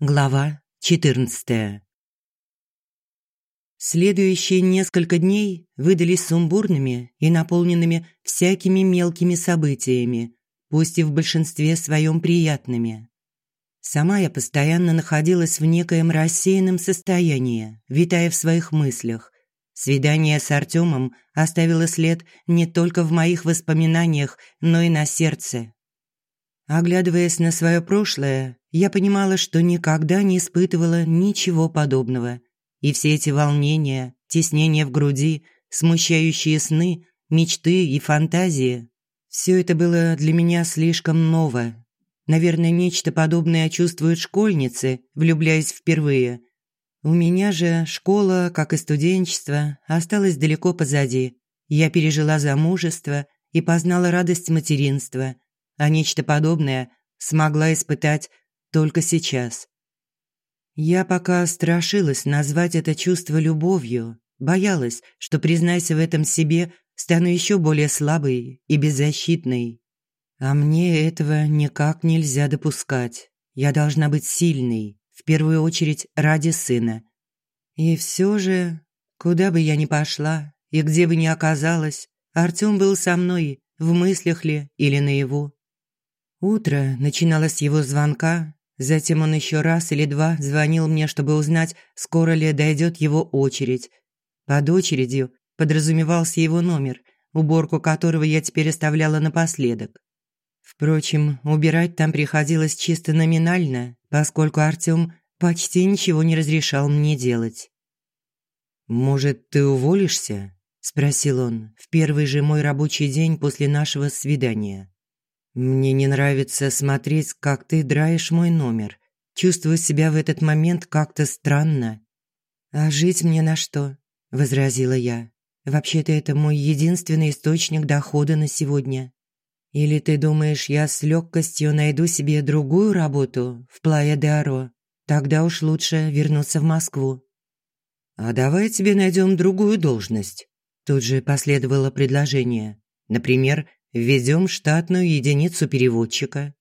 Глава 14. Следующие несколько дней выдались сумбурными и наполненными всякими мелкими событиями, пусть и в большинстве своем приятными. Сама я постоянно находилась в некоем рассеянном состоянии, витая в своих мыслях. Свидание с Артемом оставило след не только в моих воспоминаниях, но и на сердце. Оглядываясь на свое прошлое, я понимала, что никогда не испытывала ничего подобного. И все эти волнения, теснения в груди, смущающие сны, мечты и фантазии – все это было для меня слишком ново. Наверное, нечто подобное чувствуют школьницы, влюбляясь впервые. У меня же школа, как и студенчество, осталась далеко позади. Я пережила замужество и познала радость материнства – а нечто подобное смогла испытать только сейчас. Я пока страшилась назвать это чувство любовью, боялась, что, признайся в этом себе, стану еще более слабой и беззащитной. А мне этого никак нельзя допускать. Я должна быть сильной, в первую очередь ради сына. И все же, куда бы я ни пошла и где бы ни оказалась, Артём был со мной, в мыслях ли или наяву. Утро начиналось с его звонка, затем он еще раз или два звонил мне, чтобы узнать, скоро ли дойдет его очередь. Под очередью подразумевался его номер, уборку которого я теперь оставляла напоследок. Впрочем, убирать там приходилось чисто номинально, поскольку Артём почти ничего не разрешал мне делать. «Может, ты уволишься?» – спросил он в первый же мой рабочий день после нашего свидания. Мне не нравится смотреть, как ты драешь мой номер. Чувствую себя в этот момент как-то странно. А жить мне на что? возразила я. Вообще-то это мой единственный источник дохода на сегодня. Или ты думаешь, я с легкостью найду себе другую работу в Плая-де-Аро? Тогда уж лучше вернуться в Москву. А давай тебе найдем другую должность. Тут же последовало предложение. Например, введем штатную единицу переводчика.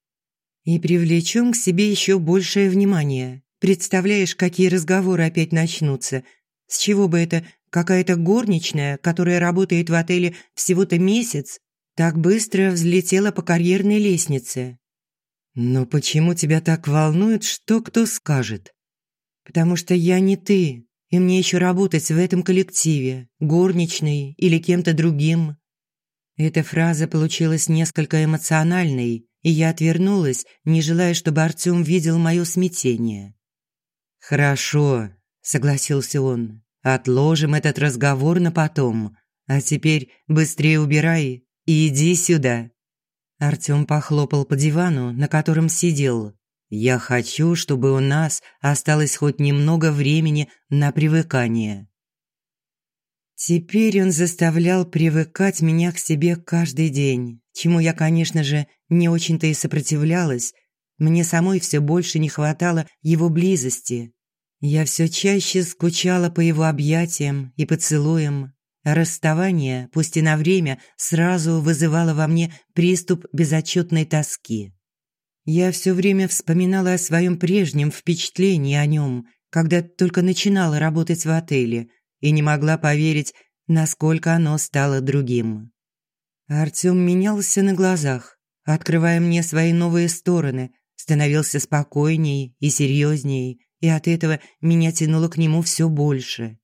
И привлечем к себе еще большее внимание. Представляешь, какие разговоры опять начнутся? С чего бы это какая-то горничная, которая работает в отеле всего-то месяц, так быстро взлетела по карьерной лестнице? Но почему тебя так волнует, что кто скажет? Потому что я не ты, и мне еще работать в этом коллективе, горничной или кем-то другим. Эта фраза получилась несколько эмоциональной, и я отвернулась, не желая, чтобы Артём видел моё смятение. «Хорошо», – согласился он. «Отложим этот разговор на потом. А теперь быстрее убирай и иди сюда». Артём похлопал по дивану, на котором сидел. «Я хочу, чтобы у нас осталось хоть немного времени на привыкание». Теперь он заставлял привыкать меня к себе каждый день, чему я, конечно же, не очень-то и сопротивлялась. Мне самой все больше не хватало его близости. Я все чаще скучала по его объятиям и поцелуям. Расставание, пусть и на время, сразу вызывало во мне приступ безотчетной тоски. Я все время вспоминала о своем прежнем впечатлении о нем, когда только начинала работать в отеле – и не могла поверить, насколько оно стало другим. Артём менялся на глазах, открывая мне свои новые стороны, становился спокойней и серьезней, и от этого меня тянуло к нему все больше.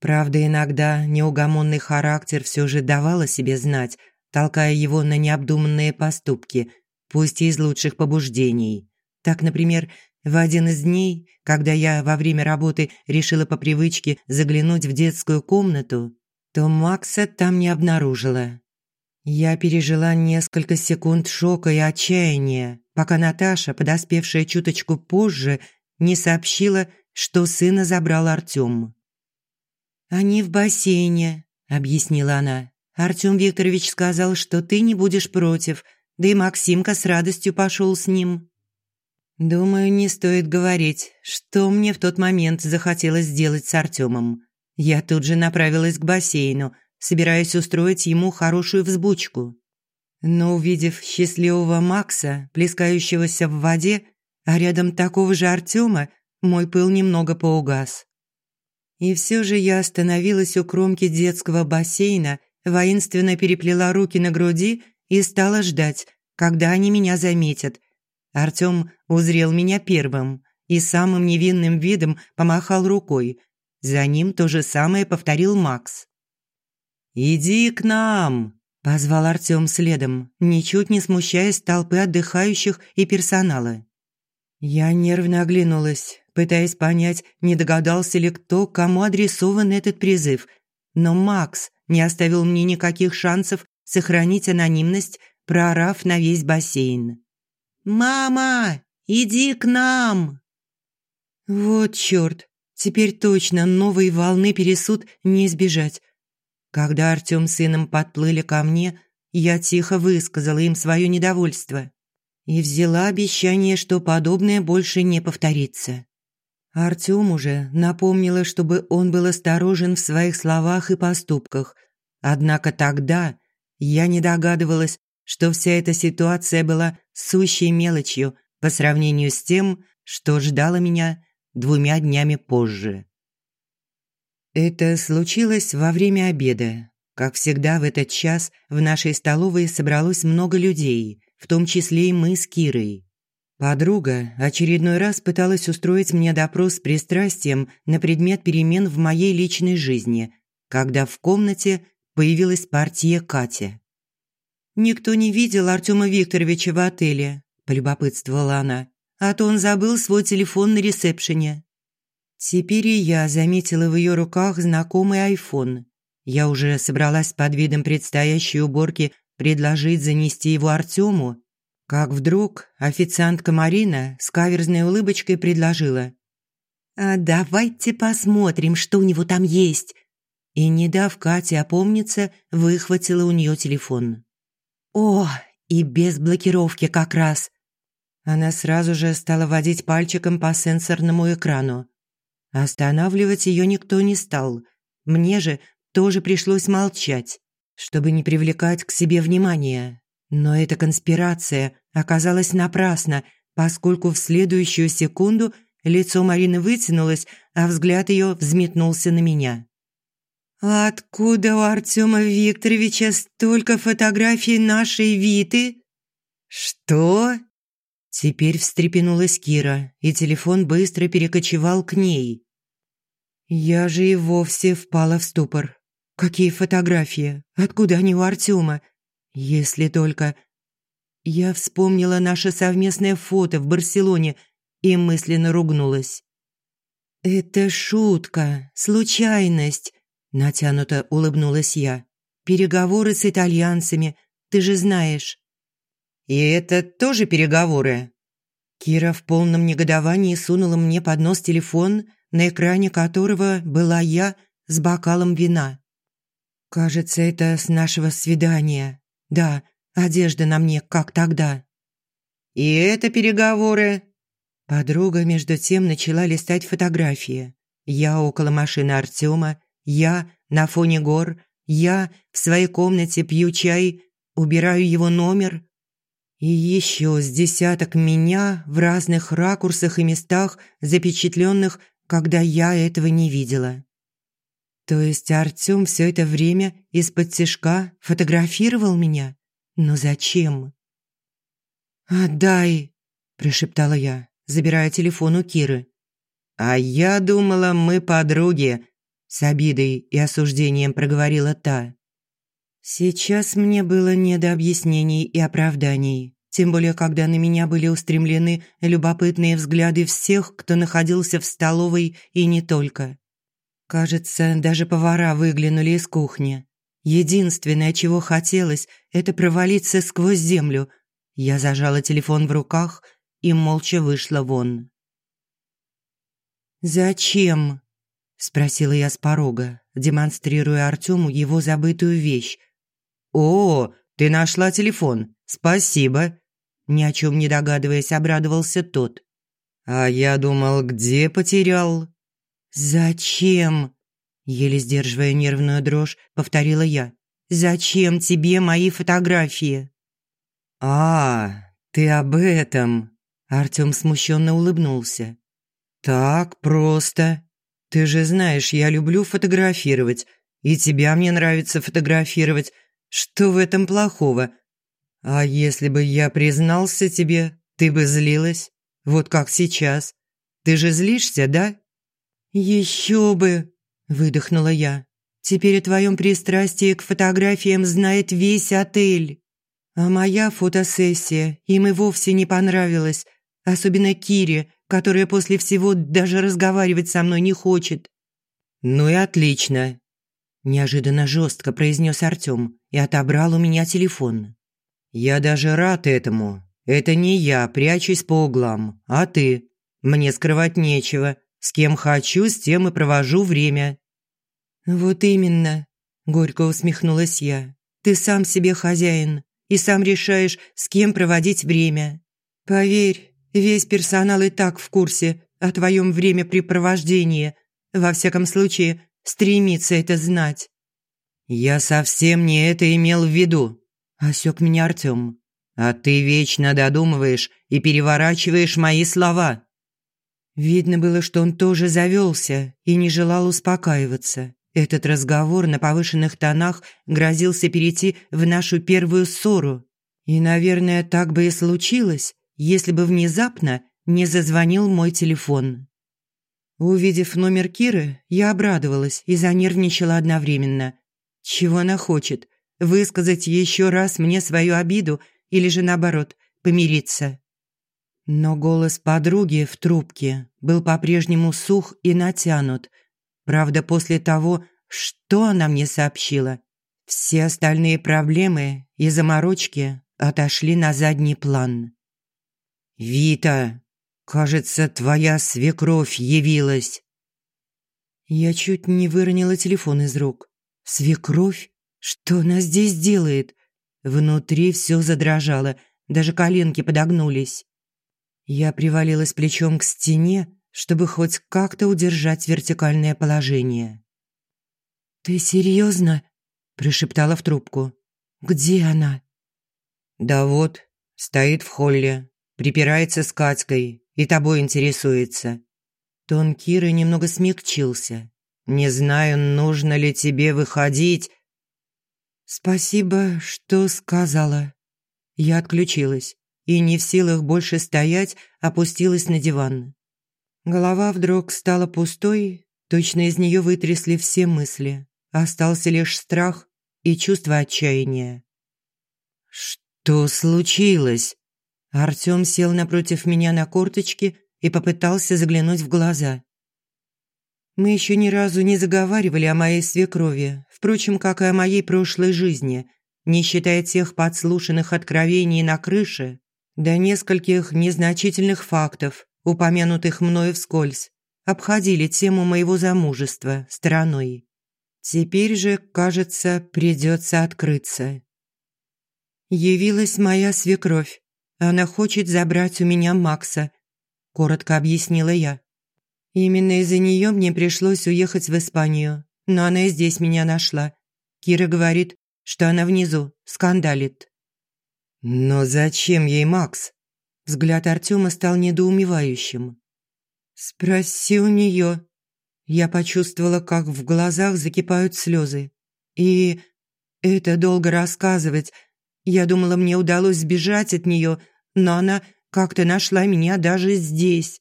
Правда, иногда неугомонный характер все же давал о себе знать, толкая его на необдуманные поступки, пусть и из лучших побуждений. Так, например, в один из дней, когда я во время работы решила по привычке заглянуть в детскую комнату, то Макса там не обнаружила. Я пережила несколько секунд шока и отчаяния, пока Наташа, подоспевшая чуточку позже, не сообщила, что сына забрал Артём. «Они в бассейне», – объяснила она. «Артём Викторович сказал, что ты не будешь против, да и Максимка с радостью пошел с ним». Думаю, не стоит говорить, что мне в тот момент захотелось сделать с Артемом. Я тут же направилась к бассейну, собираясь устроить ему хорошую взбучку. Но увидев счастливого Макса, плескающегося в воде, а рядом такого же Артема мой пыл немного поугас. И все же я остановилась у кромки детского бассейна, воинственно переплела руки на груди и стала ждать, когда они меня заметят. Артём узрел меня первым и самым невинным видом помахал рукой. За ним то же самое повторил Макс. «Иди к нам!» – позвал Артём следом, ничуть не смущаясь толпы отдыхающих и персонала. Я нервно оглянулась, пытаясь понять, не догадался ли кто, кому адресован этот призыв. Но Макс не оставил мне никаких шансов сохранить анонимность, проорав на весь бассейн. «Мама, иди к нам!» Вот чёрт, теперь точно новой волны пересуд не избежать. Когда Артём с сыном подплыли ко мне, я тихо высказала им свое недовольство и взяла обещание, что подобное больше не повторится. Артём уже напомнила, чтобы он был осторожен в своих словах и поступках. Однако тогда я не догадывалась, что вся эта ситуация была сущей мелочью по сравнению с тем, что ждало меня двумя днями позже. Это случилось во время обеда. Как всегда в этот час в нашей столовой собралось много людей, в том числе и мы с Кирой. Подруга очередной раз пыталась устроить мне допрос с пристрастием на предмет перемен в моей личной жизни, когда в комнате появилась партия Катя. «Никто не видел Артема Викторовича в отеле», – полюбопытствовала она. «А то он забыл свой телефон на ресепшене». Теперь и я заметила в ее руках знакомый айфон. Я уже собралась под видом предстоящей уборки предложить занести его Артему, как вдруг официантка Марина с каверзной улыбочкой предложила. «А давайте посмотрим, что у него там есть». И, не дав Кате опомниться, выхватила у нее телефон. «О, и без блокировки как раз». Она сразу же стала водить пальчиком по сенсорному экрану. Останавливать ее никто не стал. Мне же тоже пришлось молчать, чтобы не привлекать к себе внимания. Но эта конспирация оказалась напрасна, поскольку в следующую секунду лицо Марины вытянулось, а взгляд ее взметнулся на меня. «Откуда у Артема Викторовича столько фотографий нашей Виты?» «Что?» Теперь встрепенулась Кира, и телефон быстро перекочевал к ней. Я же и вовсе впала в ступор. Какие фотографии? Откуда они у Артема? Если только... Я вспомнила наше совместное фото в Барселоне и мысленно ругнулась. «Это шутка, случайность», – натянуто улыбнулась я. «Переговоры с итальянцами, ты же знаешь». «И это тоже переговоры?» Кира в полном негодовании сунула мне под нос телефон, на экране которого была я с бокалом вина. «Кажется, это с нашего свидания. Да, одежда на мне, как тогда». «И это переговоры?» Подруга между тем начала листать фотографии. Я около машины Артема, я на фоне гор, я в своей комнате пью чай, убираю его номер. И еще с десяток меня в разных ракурсах и местах, запечатленных когда я этого не видела. То есть Артём все это время из-под тишка фотографировал меня? Но зачем? «Отдай», – прошептала я, забирая телефон у Киры. «А я думала, мы подруги», – с обидой и осуждением проговорила та. Сейчас мне было не до объяснений и оправданий тем более когда на меня были устремлены любопытные взгляды всех, кто находился в столовой и не только. Кажется, даже повара выглянули из кухни. Единственное, чего хотелось, это провалиться сквозь землю. Я зажала телефон в руках и молча вышла вон. «Зачем?» – спросила я с порога, демонстрируя Артему его забытую вещь. «О, ты нашла телефон. Спасибо!» Ни о чем не догадываясь, обрадовался тот. «А я думал, где потерял?» «Зачем?» Еле сдерживая нервную дрожь, повторила я. «Зачем тебе мои фотографии?» «А, ты об этом!» Артём смущенно улыбнулся. «Так просто. Ты же знаешь, я люблю фотографировать, и тебя мне нравится фотографировать. Что в этом плохого? А если бы я признался тебе, ты бы злилась? Вот как сейчас. Ты же злишься, да?» «Еще бы!» – выдохнула я. «Теперь о твоем пристрастии к фотографиям знает весь отель. А моя фотосессия им и вовсе не понравилась, особенно Кире, которая после всего даже разговаривать со мной не хочет». «Ну и отлично!» – неожиданно жестко произнес Артем и отобрал у меня телефон. «Я даже рад этому. Это не я прячусь по углам, а ты. Мне скрывать нечего. С кем хочу, с тем и провожу время». «Вот именно», – горько усмехнулась я. «Ты сам себе хозяин и сам решаешь, с кем проводить время. Поверь, весь персонал и так в курсе о твоем времяпрепровождении. Во всяком случае, стремится это знать». «Я совсем не это имел в виду», – осек меня Артем. «А ты вечно додумываешь и переворачиваешь мои слова». Видно было, что он тоже завелся и не желал успокаиваться. Этот разговор на повышенных тонах грозился перейти в нашу первую ссору. И, наверное, так бы и случилось, если бы внезапно не зазвонил мой телефон. Увидев номер Киры, я обрадовалась и занервничала одновременно. Чего она хочет? Высказать еще раз мне свою обиду или же наоборот, помириться? Но голос подруги в трубке был по-прежнему сух и натянут. Правда, после того, что она мне сообщила, все остальные проблемы и заморочки отошли на задний план. «Вита, кажется, твоя свекровь явилась». Я чуть не выронила телефон из рук. «Свекровь? Что она здесь делает?» Внутри все задрожало, даже коленки подогнулись. Я привалилась плечом к стене, чтобы хоть как-то удержать вертикальное положение. «Ты серьезно?» – прошептала в трубку. «Где она?» «Да вот, стоит в холле, припирается с Катькой и тобой интересуется». Тон Киры немного смягчился. «Не знаю, нужно ли тебе выходить». «Спасибо, что сказала». Я отключилась и, не в силах больше стоять, опустилась на диван. Голова вдруг стала пустой, точно из нее вытрясли все мысли. Остался лишь страх и чувство отчаяния. «Что случилось?» Артём сел напротив меня на корточки и попытался заглянуть в глаза. Мы еще ни разу не заговаривали о моей свекрови, впрочем, как и о моей прошлой жизни, не считая тех подслушанных откровений на крыше, до нескольких незначительных фактов, упомянутых мною вскользь, обходили тему моего замужества стороной. Теперь же, кажется, придется открыться. Явилась моя свекровь. Она хочет забрать у меня Макса, коротко объяснила я. Именно из-за нее мне пришлось уехать в Испанию, но она и здесь меня нашла. Кира говорит, что она внизу, скандалит. «Но зачем ей Макс?» Взгляд Артема стал недоумевающим. «Спроси у нее». Я почувствовала, как в глазах закипают слезы. И это долго рассказывать. Я думала, мне удалось сбежать от нее, но она как-то нашла меня даже здесь.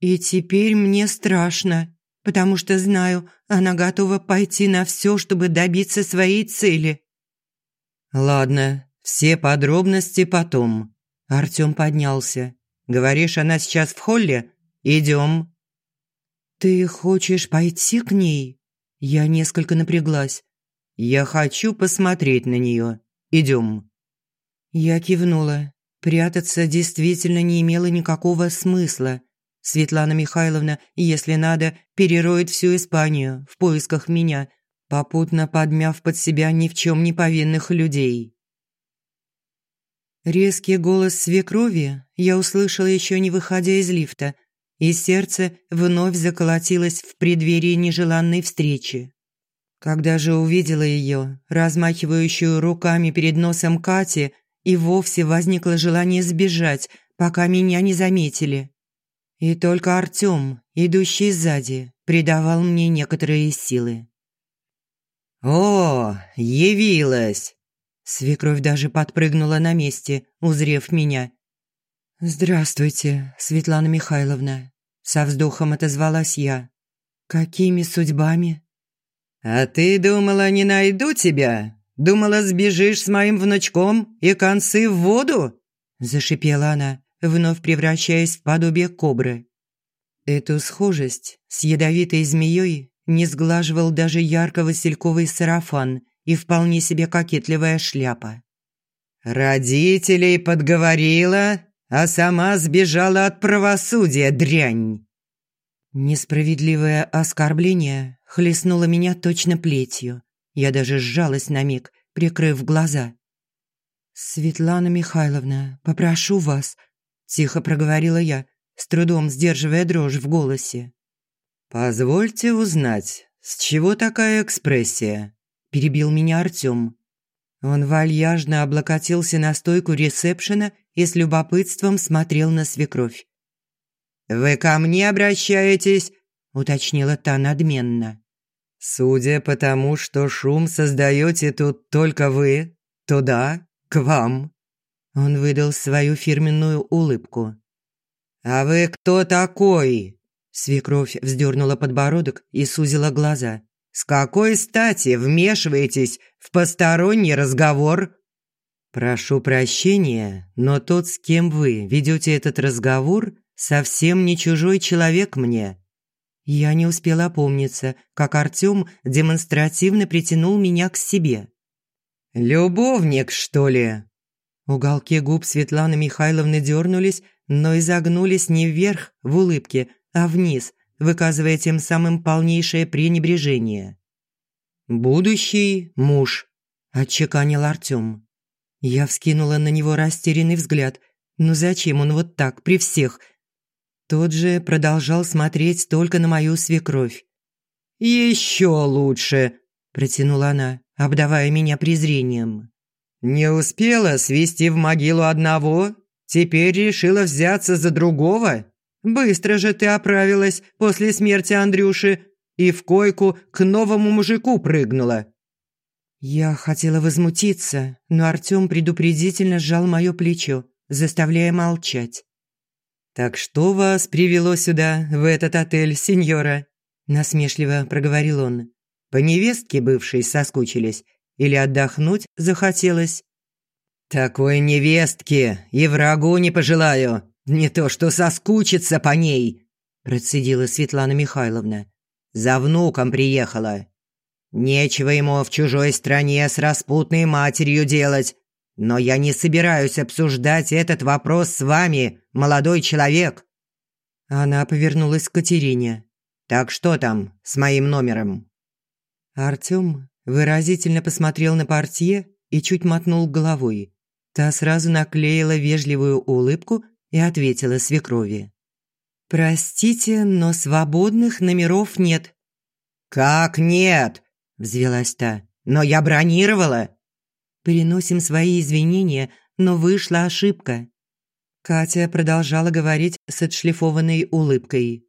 И теперь мне страшно, потому что знаю, она готова пойти на все, чтобы добиться своей цели. «Ладно, все подробности потом. Артём поднялся. Говоришь, она сейчас в холле? Идём. Ты хочешь пойти к ней? Я несколько напряглась. Я хочу посмотреть на неё. Идём. Я кивнула. Прятаться действительно не имело никакого смысла. Светлана Михайловна, если надо, перероет всю Испанию в поисках меня, попутно подмяв под себя ни в чем не повинных людей. Резкий голос свекрови я услышала еще не выходя из лифта, и сердце вновь заколотилось в преддверии нежеланной встречи. Когда же увидела ее, размахивающую руками перед носом Кати, и вовсе возникло желание сбежать, пока меня не заметили. И только Артём, идущий сзади, придавал мне некоторые силы. «О, явилась!» Свекровь даже подпрыгнула на месте, узрев меня. «Здравствуйте, Светлана Михайловна», – со вздохом отозвалась я. «Какими судьбами?» «А ты думала, не найду тебя? Думала, сбежишь с моим внучком и концы в воду?» – зашипела она, вновь превращаясь в подобие кобры. Эту схожесть с ядовитой змеей не сглаживал даже ярко-васильковый сарафан и вполне себе кокетливая шляпа. «Родителей подговорила, а сама сбежала от правосудия, дрянь!» Несправедливое оскорбление хлестнуло меня точно плетью. Я даже сжалась на миг, прикрыв глаза. «Светлана Михайловна, попрошу вас», – тихо проговорила я, с трудом сдерживая дрожь в голосе. «Позвольте узнать, с чего такая экспрессия?» – перебил меня Артём. Он вальяжно облокотился на стойку ресепшена и с любопытством смотрел на свекровь. «Вы ко мне обращаетесь?» – уточнила та надменно. «Судя по тому, что шум создаете тут только вы, то да, к вам». Он выдал свою фирменную улыбку. «А вы кто такой?» Свекровь вздернула подбородок и сузила глаза. «С какой стати вмешиваетесь в посторонний разговор?» «Прошу прощения, но тот, с кем вы ведете этот разговор, совсем не чужой человек мне». Я не успела опомниться, как Артём демонстративно притянул меня к себе. «Любовник, что ли?» Уголки губ Светланы Михайловны дернулись, но изогнулись не вверх в улыбке, а вниз, выказывая тем самым полнейшее пренебрежение. «Будущий муж», – отчеканил Артём. Я вскинула на него растерянный взгляд. «Ну зачем он вот так, при всех?» Тот же продолжал смотреть только на мою свекровь. «Еще лучше», – протянула она, обдавая меня презрением. «Не успела свести в могилу одного, теперь решила взяться за другого?» Быстро же ты оправилась после смерти Андрюши и в койку к новому мужику прыгнула». Я хотела возмутиться, но Артём предупредительно сжал моё плечо, заставляя молчать. «Так что вас привело сюда, в этот отель, сеньора?» насмешливо проговорил он. «По невестке бывшей соскучились или отдохнуть захотелось?» «Такой невестки и врагу не пожелаю», «Не то что соскучиться по ней», – процедила Светлана Михайловна. «За внуком приехала. Нечего ему в чужой стране с распутной матерью делать. Но я не собираюсь обсуждать этот вопрос с вами, молодой человек». Она повернулась к Катерине. «Так что там с моим номером?» Артём выразительно посмотрел на портье и чуть мотнул головой. Та сразу наклеила вежливую улыбку и ответила свекрови. «Простите, но свободных номеров нет». «Как нет?» – взвелась та. «Но я бронировала». «Переносим свои извинения, но вышла ошибка». Катя продолжала говорить с отшлифованной улыбкой.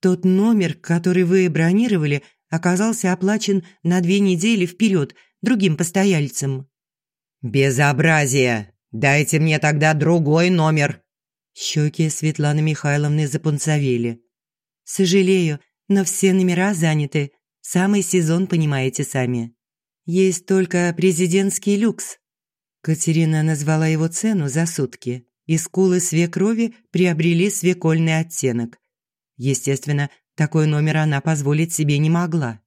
«Тот номер, который вы бронировали, оказался оплачен на две недели вперед другим постояльцам». «Безобразие! Дайте мне тогда другой номер!» Щеки Светланы Михайловны запунцовели. «Сожалею, но все номера заняты. Самый сезон, понимаете сами. Есть только президентский люкс». Катерина назвала его цену за сутки, и скулы свекрови приобрели свекольный оттенок. Естественно, такой номер она позволить себе не могла.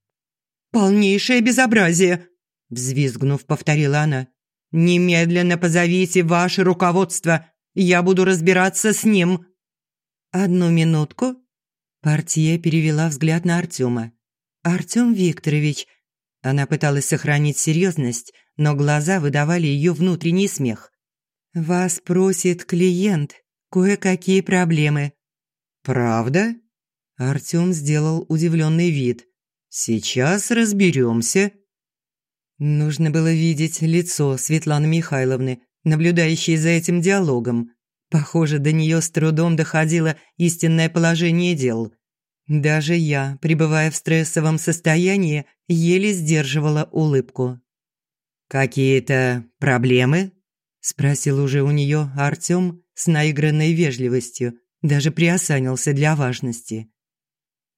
«Полнейшее безобразие!» – взвизгнув, повторила она. «Немедленно позовите ваше руководство я буду разбираться с ним». «Одну минутку». Портье перевела взгляд на Артема. «Артем Викторович». Она пыталась сохранить серьезность, но глаза выдавали ее внутренний смех. «Вас просит клиент. Кое-какие проблемы». «Правда?» Артем сделал удивленный вид. «Сейчас разберемся». Нужно было видеть лицо Светланы Михайловны, наблюдающей за этим диалогом. Похоже, до нее с трудом доходило истинное положение дел. Даже я, пребывая в стрессовом состоянии, еле сдерживала улыбку. «Какие-то проблемы?» – спросил уже у нее Артём с наигранной вежливостью, даже приосанился для важности.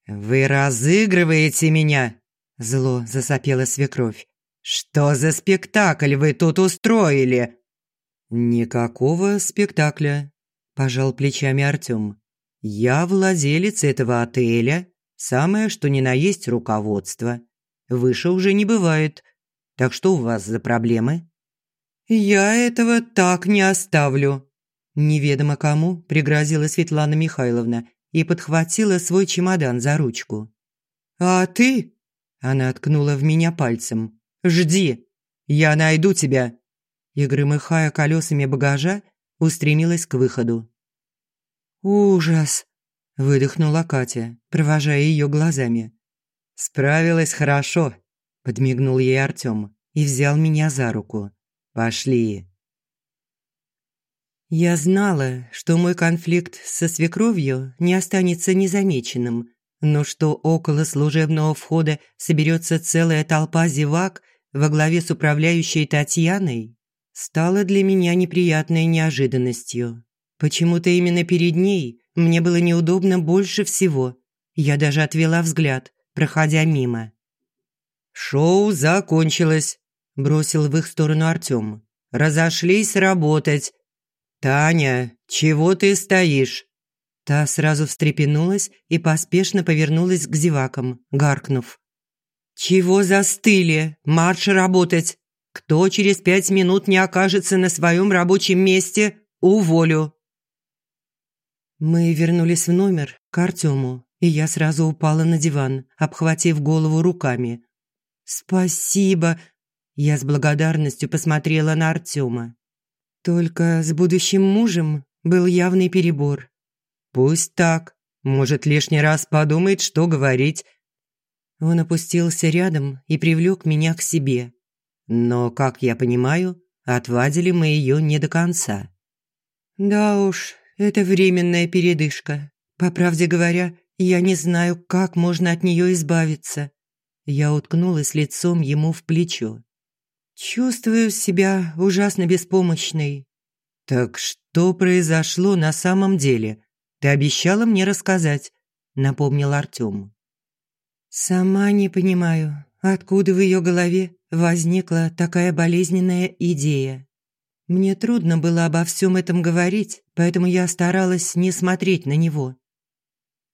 «Вы разыгрываете меня?» – зло засопела свекровь. «Что за спектакль вы тут устроили?» «Никакого спектакля», – пожал плечами Артём. «Я владелец этого отеля, самое что ни на есть руководство. Выше уже не бывает. Так что у вас за проблемы?» «Я этого так не оставлю», – неведомо кому пригрозила Светлана Михайловна и подхватила свой чемодан за ручку. «А ты?» – она ткнула в меня пальцем. «Жди, я найду тебя!» И, громыхая колесами багажа, устремилась к выходу. «Ужас!» – выдохнула Катя, провожая ее глазами. «Справилась хорошо», Подмигнул ей Артём и взял меня за руку. «Пошли». Я знала, что мой конфликт со свекровью не останется незамеченным, но что около служебного входа соберется целая толпа зевак во главе с управляющей Татьяной, стало для меня неприятной неожиданностью. Почему-то именно перед ней мне было неудобно больше всего. Я даже отвела взгляд, проходя мимо. «Шоу закончилось», – бросил в их сторону Артём. «Разошлись работать. Таня, чего ты стоишь?» Та сразу встрепенулась и поспешно повернулась к зевакам, гаркнув. «Чего застыли? Марш работать! Кто через пять минут не окажется на своем рабочем месте, уволю!» Мы вернулись в номер к Артему, и я сразу упала на диван, обхватив голову руками. «Спасибо!» Я с благодарностью посмотрела на Артема. Только с будущим мужем был явный перебор. «Пусть так. Может, лишний раз подумает, что говорить». Он опустился рядом и привлек меня к себе. Но, как я понимаю, отвадили мы ее не до конца. «Да уж, это временная передышка. По правде говоря, я не знаю, как можно от нее избавиться. Я уткнулась лицом ему в плечо. Чувствую себя ужасно беспомощной. «Так что произошло на самом деле? Ты обещала мне рассказать», – напомнил Артём. «Сама не понимаю, откуда в ее голове возникла такая болезненная идея. Мне трудно было обо всем этом говорить, поэтому я старалась не смотреть на него.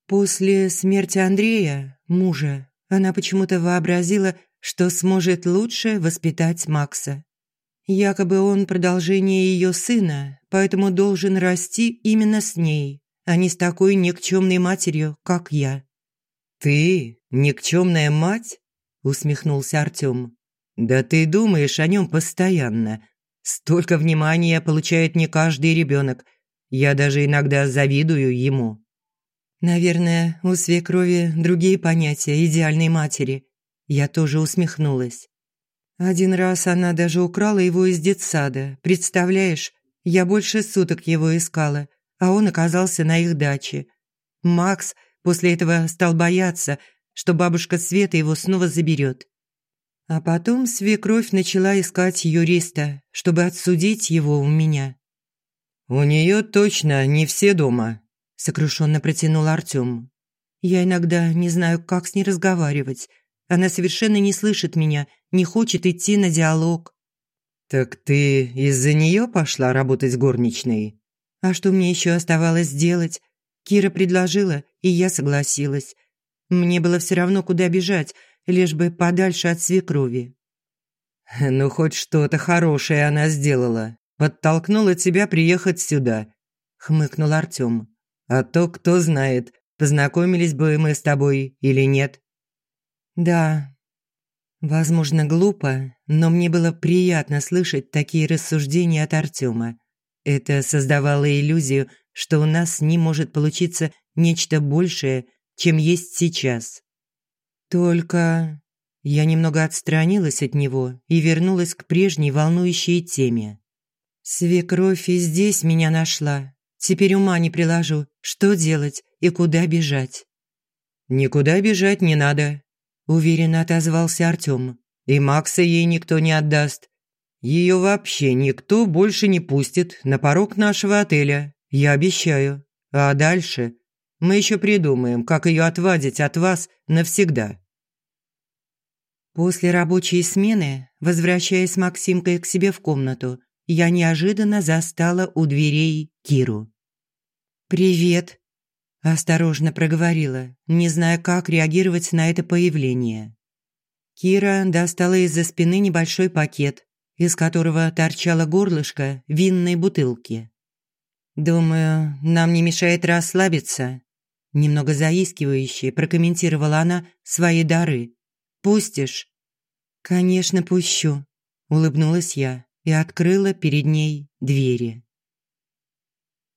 После смерти Андрея, мужа, она почему-то вообразила, что сможет лучше воспитать Макса. Якобы он продолжение ее сына, поэтому должен расти именно с ней, а не с такой никчемной матерью, как я. «Ты никчемная мать?» – усмехнулся Артём. «Да ты думаешь о нем постоянно. Столько внимания получает не каждый ребенок. Я даже иногда завидую ему». Наверное, у свекрови другие понятия идеальной матери. Я тоже усмехнулась. Один раз она даже украла его из детсада. Представляешь, я больше суток его искала, а он оказался на их даче. Макс после этого стал бояться, что бабушка Света его снова заберет. А потом свекровь начала искать юриста, чтобы отсудить его у меня. «У нее точно не все дома», сокрушенно протянул Артём. Я иногда не знаю, как с ней разговаривать. Она совершенно не слышит меня, не хочет идти на диалог. Так ты из-за нее пошла работать горничной? А что мне еще оставалось делать? Кира предложила, и я согласилась. Мне было все равно, куда бежать, лишь бы подальше от свекрови. Ну, хоть что-то хорошее она сделала. Подтолкнула тебя приехать сюда, хмыкнул Артём. А то, кто знает, познакомились бы мы с тобой или нет. Да, возможно, глупо, но мне было приятно слышать такие рассуждения от Артема. Это создавало иллюзию, что у нас с ним может получиться нечто большее, чем есть сейчас. Только я немного отстранилась от него и вернулась к прежней волнующей теме. Свекровь и здесь меня нашла, Теперь ума не приложу, что делать и куда бежать. «Никуда бежать не надо», – уверенно отозвался Артём. «И Макса ей никто не отдаст. Ее вообще никто больше не пустит на порог нашего отеля, я обещаю. А дальше мы еще придумаем, как ее отвадить от вас навсегда». После рабочей смены, возвращаясь с Максимкой к себе в комнату, я неожиданно застала у дверей Киру. «Привет», – осторожно проговорила, не зная, как реагировать на это появление. Кира достала из-за спины небольшой пакет, из которого торчало горлышко винной бутылки. «Думаю, нам не мешает расслабиться», – немного заискивающе прокомментировала она свои дары. «Пустишь?» «Конечно, пущу», – улыбнулась я и открыла перед ней двери.